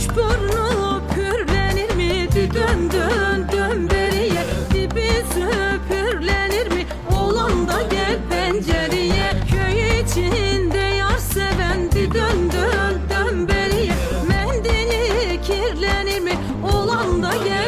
Kuş burnu pürlenir mi? Dön dön dön beriye Dibi süpürlenir mi? Oğlan da gel pencereye Köy içinde yar seven Dön dön dön beriye Mendili kirlenir mi? Oğlan da gel